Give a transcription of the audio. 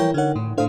Música